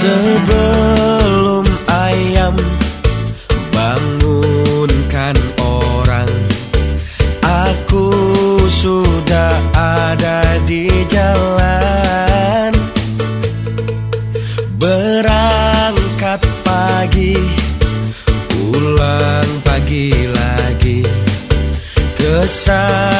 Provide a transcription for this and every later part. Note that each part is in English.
Sebab lagi-lagi kesal.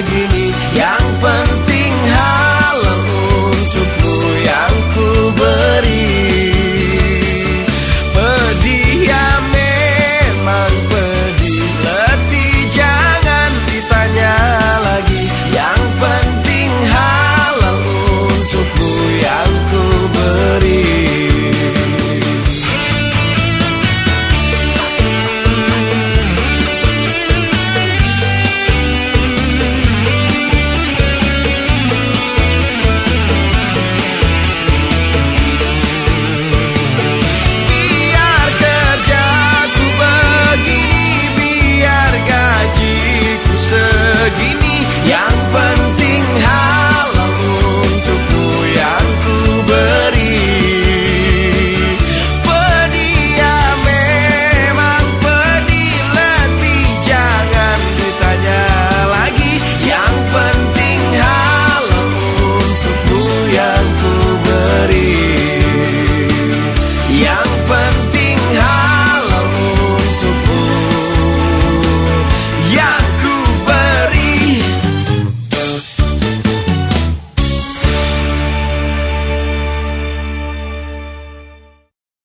lagi